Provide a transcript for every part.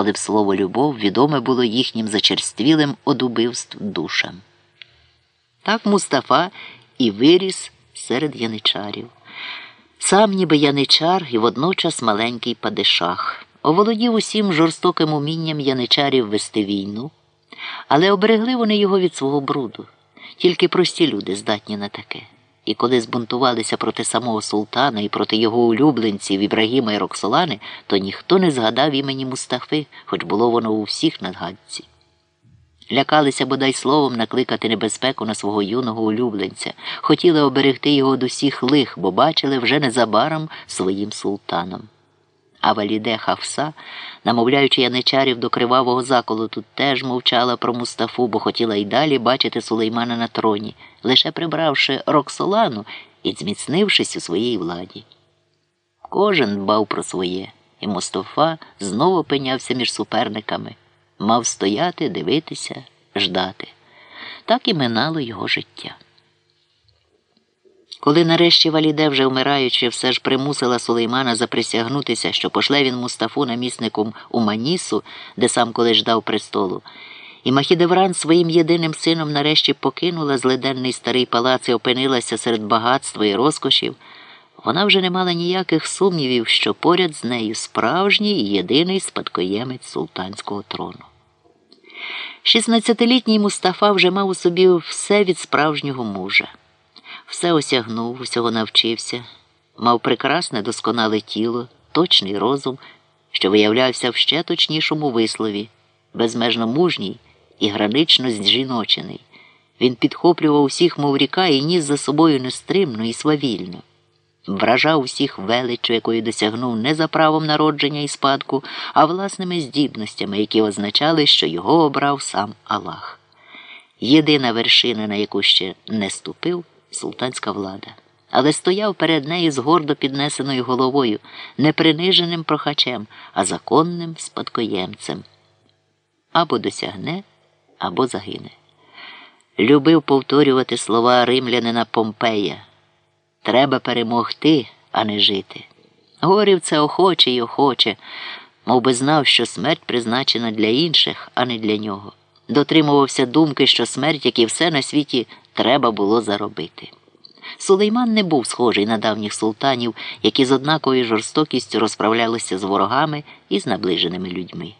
коли б слово любов відоме було їхнім зачерствілим од убивств душам. Так Мустафа і виріс серед яничарів. Сам ніби яничар і водночас маленький падишах, оволодів усім жорстоким умінням яничарів вести війну, але оберегли вони його від свого бруду. Тільки прості люди здатні на таке. І коли збунтувалися проти самого султана і проти його улюбленців Ібрагіма і Роксолани, то ніхто не згадав імені Мустафи, хоч було воно у всіх надгадці. Лякалися бодай словом накликати небезпеку на свого юного улюбленця, хотіли оберегти його до усіх лих, бо бачили вже незабаром своїм султаном. А Валіде Хавса, намовляючи яничарів до кривавого заколоту, теж мовчала про Мустафу, бо хотіла й далі бачити Сулеймана на троні, лише прибравши Роксолану і зміцнившись у своїй владі. Кожен дбав про своє, і Мустафа знову опинявся між суперниками, мав стояти, дивитися, ждати. Так і минало його життя. Коли нарешті Валіде, вже вмираючи, все ж примусила Сулеймана заприсягнутися, що пошле він Мустафу намісником у Манісу, де сам колись ждав престолу, і Махідевран своїм єдиним сином нарешті покинула злиденний старий палац і опинилася серед багатства і розкошів, вона вже не мала ніяких сумнівів, що поряд з нею справжній і єдиний спадкоємець султанського трону. Шістнадцятилітній Мустафа вже мав у собі все від справжнього мужа. Все осягнув, усього навчився, мав прекрасне досконале тіло, точний розум, що виявлявся в ще точнішому вислові, безмежно мужній і гранично зжіночений. Він підхоплював усіх, мов ріка, і ніс за собою нестримно і свавільно, вражав усіх величчю, якої досягнув не за правом народження і спадку, а власними здібностями, які означали, що його обрав сам Аллах. Єдина вершина, на яку ще не ступив султанська влада, але стояв перед нею з гордо піднесеною головою, не приниженим прохачем, а законним спадкоємцем. Або досягне, або загине. Любив повторювати слова римлянина Помпея треба перемогти, а не жити. Говорив це охоче й охоче, мов би знав, що смерть призначена для інших, а не для нього. Дотримувався думки, що смерть, як і все на світі, треба було заробити. Сулейман не був схожий на давніх султанів, які з однаковою жорстокістю розправлялися з ворогами і з наближеними людьми.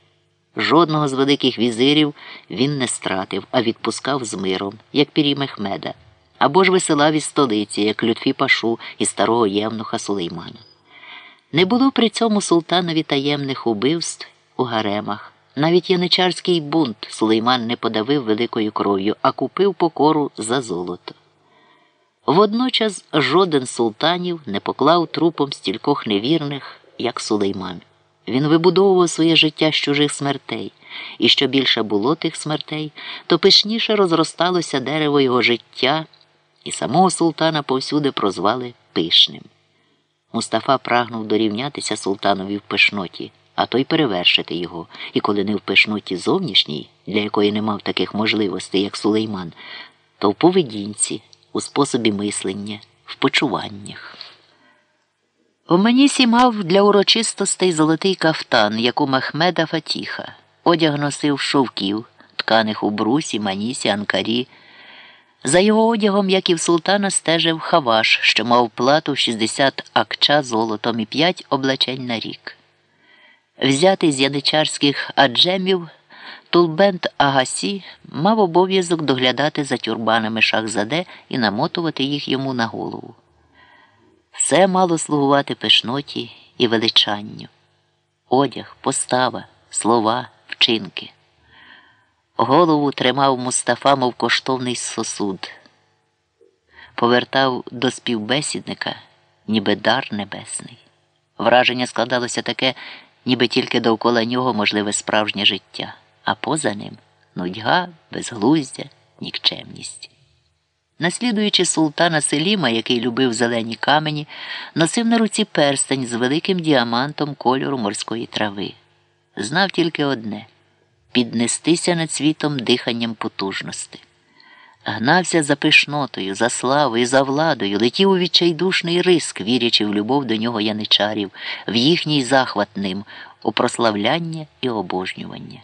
Жодного з великих візирів він не стратив, а відпускав з миром, як пірі Мехмеда, або ж висилав із столиці, як Лютфі Пашу і старого євнуха Сулеймана. Не було при цьому султанові таємних убивств у гаремах. Навіть яничарський бунт Сулейман не подавив великою кров'ю, а купив покору за золото. Водночас жоден султанів не поклав трупом стількох невірних, як Сулейман. Він вибудовував своє життя з чужих смертей, і що більше було тих смертей, то пишніше розросталося дерево його життя, і самого султана повсюди прозвали пишним. Мустафа прагнув дорівнятися султанові в пишноті а то й перевершити його, і коли не в пишноті зовнішній, для якої не мав таких можливостей, як сулейман, то в поведінці, у способі мислення, в почуваннях. У Менісі мав для урочистостей золотий кафтан, як у Махмеда Фатіха, одяг носив шовків, тканих у брусі, манісі, анкарі. За його одягом, як і в султана, стежив Хаваш, що мав плату 60 акча золотом і 5 облачень на рік. Взятий з яничарських аджемів, Тулбент Агасі мав обов'язок доглядати за тюрбанами шахзаде і намотувати їх йому на голову. Все мало слугувати пишноті і величанню, одяг, постава, слова, вчинки. Голову тримав Мустафа, мов коштовний сосуд, повертав до співбесідника, ніби дар небесний. Враження складалося таке ніби тільки довкола нього можливе справжнє життя, а поза ним нудьга, безглуздя, нікчемність. Наслідуючи султана Селіма, який любив зелені камені, носив на руці перстень з великим діамантом кольору морської трави. Знав тільки одне піднестися над світом диханням потужності. Гнався за пишнотою, за славою, за владою, летів у відчайдушний риск, вірячи в любов до нього яничарів, в їхній захват ним, у прославляння і обожнювання.